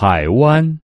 海湾。